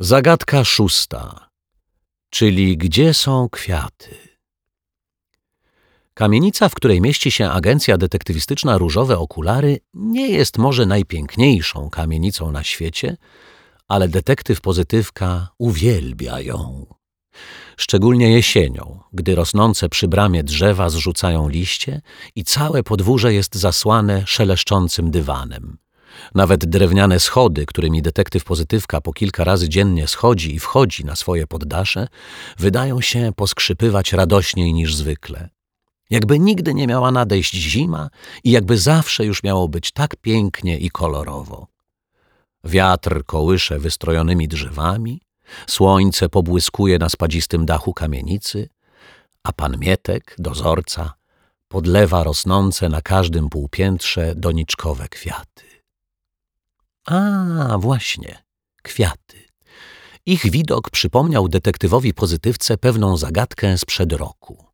Zagadka szósta, czyli gdzie są kwiaty? Kamienica, w której mieści się agencja detektywistyczna Różowe Okulary, nie jest może najpiękniejszą kamienicą na świecie, ale detektyw pozytywka uwielbia ją. Szczególnie jesienią, gdy rosnące przy bramie drzewa zrzucają liście i całe podwórze jest zasłane szeleszczącym dywanem. Nawet drewniane schody, którymi detektyw pozytywka po kilka razy dziennie schodzi i wchodzi na swoje poddasze, wydają się poskrzypywać radośniej niż zwykle. Jakby nigdy nie miała nadejść zima i jakby zawsze już miało być tak pięknie i kolorowo. Wiatr kołysze wystrojonymi drzewami, słońce pobłyskuje na spadzistym dachu kamienicy, a pan Mietek, dozorca, podlewa rosnące na każdym półpiętrze doniczkowe kwiaty. A, właśnie, kwiaty. Ich widok przypomniał detektywowi pozytywce pewną zagadkę sprzed roku.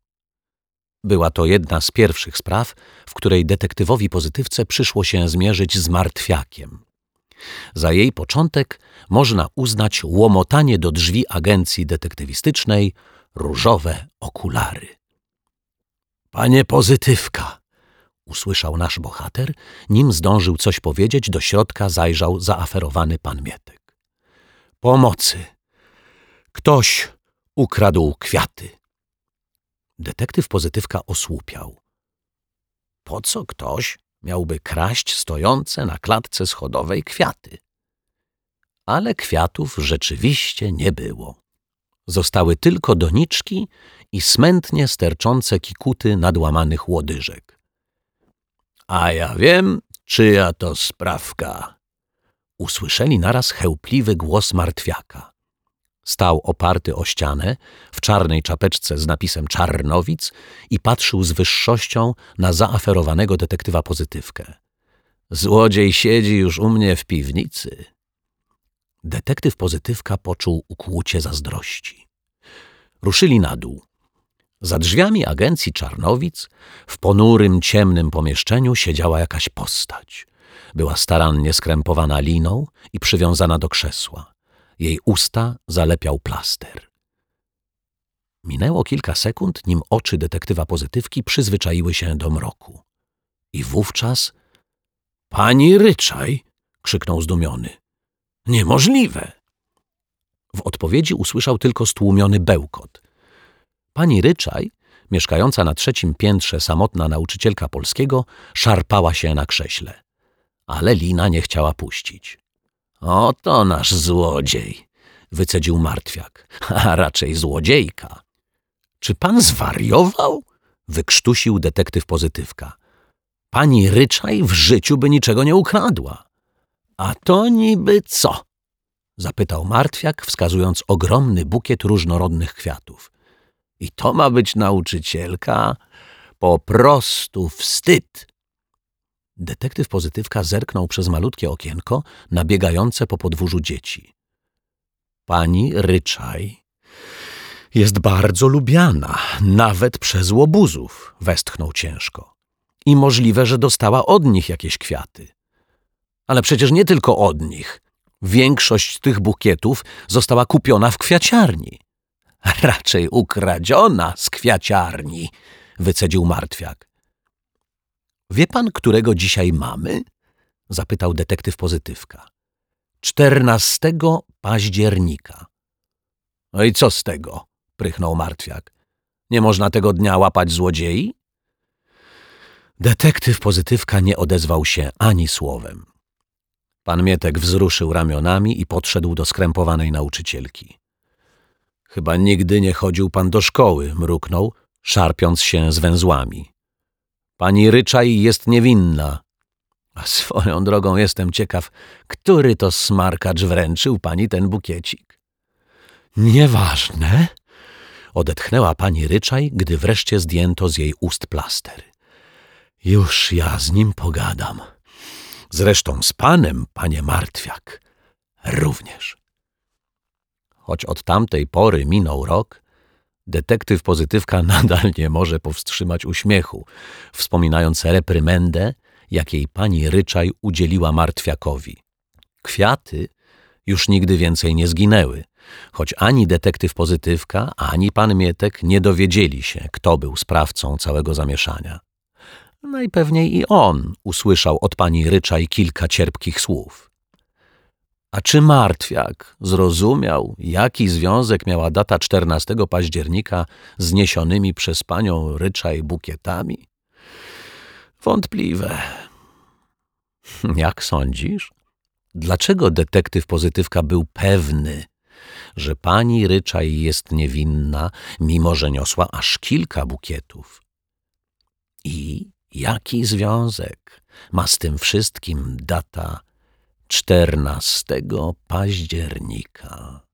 Była to jedna z pierwszych spraw, w której detektywowi pozytywce przyszło się zmierzyć z martwiakiem. Za jej początek można uznać łomotanie do drzwi agencji detektywistycznej różowe okulary. Panie pozytywka, usłyszał nasz bohater, nim zdążył coś powiedzieć, do środka zajrzał zaaferowany pan Mietek. Pomocy! Ktoś ukradł kwiaty. Detektyw pozytywka osłupiał. Po co ktoś miałby kraść stojące na klatce schodowej kwiaty? Ale kwiatów rzeczywiście nie było. Zostały tylko doniczki i smętnie sterczące kikuty nadłamanych łodyżek. A ja wiem, czyja to sprawka. Usłyszeli naraz chełpliwy głos martwiaka. Stał oparty o ścianę, w czarnej czapeczce z napisem Czarnowic i patrzył z wyższością na zaaferowanego detektywa pozytywkę. Złodziej siedzi już u mnie w piwnicy. Detektyw pozytywka poczuł ukłucie zazdrości. Ruszyli na dół. Za drzwiami agencji Czarnowic, w ponurym, ciemnym pomieszczeniu siedziała jakaś postać. Była starannie skrępowana liną i przywiązana do krzesła. Jej usta zalepiał plaster. Minęło kilka sekund, nim oczy detektywa pozytywki przyzwyczaiły się do mroku. I wówczas... Pani Ryczaj! krzyknął zdumiony. Niemożliwe! W odpowiedzi usłyszał tylko stłumiony bełkot. Pani Ryczaj, mieszkająca na trzecim piętrze samotna nauczycielka polskiego, szarpała się na krześle. Ale Lina nie chciała puścić. Oto nasz złodziej, wycedził martwiak, a raczej złodziejka. Czy pan zwariował? wykrztusił detektyw pozytywka. Pani Ryczaj w życiu by niczego nie ukradła. A to niby co? zapytał martwiak, wskazując ogromny bukiet różnorodnych kwiatów. I to ma być nauczycielka? Po prostu wstyd! Detektyw pozytywka zerknął przez malutkie okienko na biegające po podwórzu dzieci. Pani Ryczaj jest bardzo lubiana, nawet przez łobuzów, westchnął ciężko. I możliwe, że dostała od nich jakieś kwiaty. Ale przecież nie tylko od nich. Większość tych bukietów została kupiona w kwiaciarni. Raczej ukradziona z kwiaciarni, wycedził martwiak. Wie pan, którego dzisiaj mamy? zapytał detektyw pozytywka. Czternastego października. No i co z tego? prychnął martwiak. Nie można tego dnia łapać złodziei? Detektyw pozytywka nie odezwał się ani słowem. Pan Mietek wzruszył ramionami i podszedł do skrępowanej nauczycielki. Chyba nigdy nie chodził pan do szkoły, mruknął, szarpiąc się z węzłami. Pani Ryczaj jest niewinna. A swoją drogą jestem ciekaw, który to smarkacz wręczył pani ten bukiecik. Nieważne, odetchnęła pani Ryczaj, gdy wreszcie zdjęto z jej ust plaster. Już ja z nim pogadam. Zresztą z panem, panie Martwiak, również. Choć od tamtej pory minął rok, Detektyw pozytywka nadal nie może powstrzymać uśmiechu, wspominając reprymendę, jakiej pani Ryczaj udzieliła martwiakowi. Kwiaty, już nigdy więcej nie zginęły, choć ani detektyw pozytywka, ani pan Mietek nie dowiedzieli się, kto był sprawcą całego zamieszania. Najpewniej i on usłyszał od pani Ryczaj kilka cierpkich słów. A czy martwiak zrozumiał, jaki związek miała data 14 października z niesionymi przez panią Ryczaj bukietami? Wątpliwe. Jak sądzisz? Dlaczego detektyw pozytywka był pewny, że pani Ryczaj jest niewinna, mimo że niosła aż kilka bukietów? I jaki związek ma z tym wszystkim data 14 października?